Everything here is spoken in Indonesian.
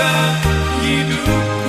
hidup.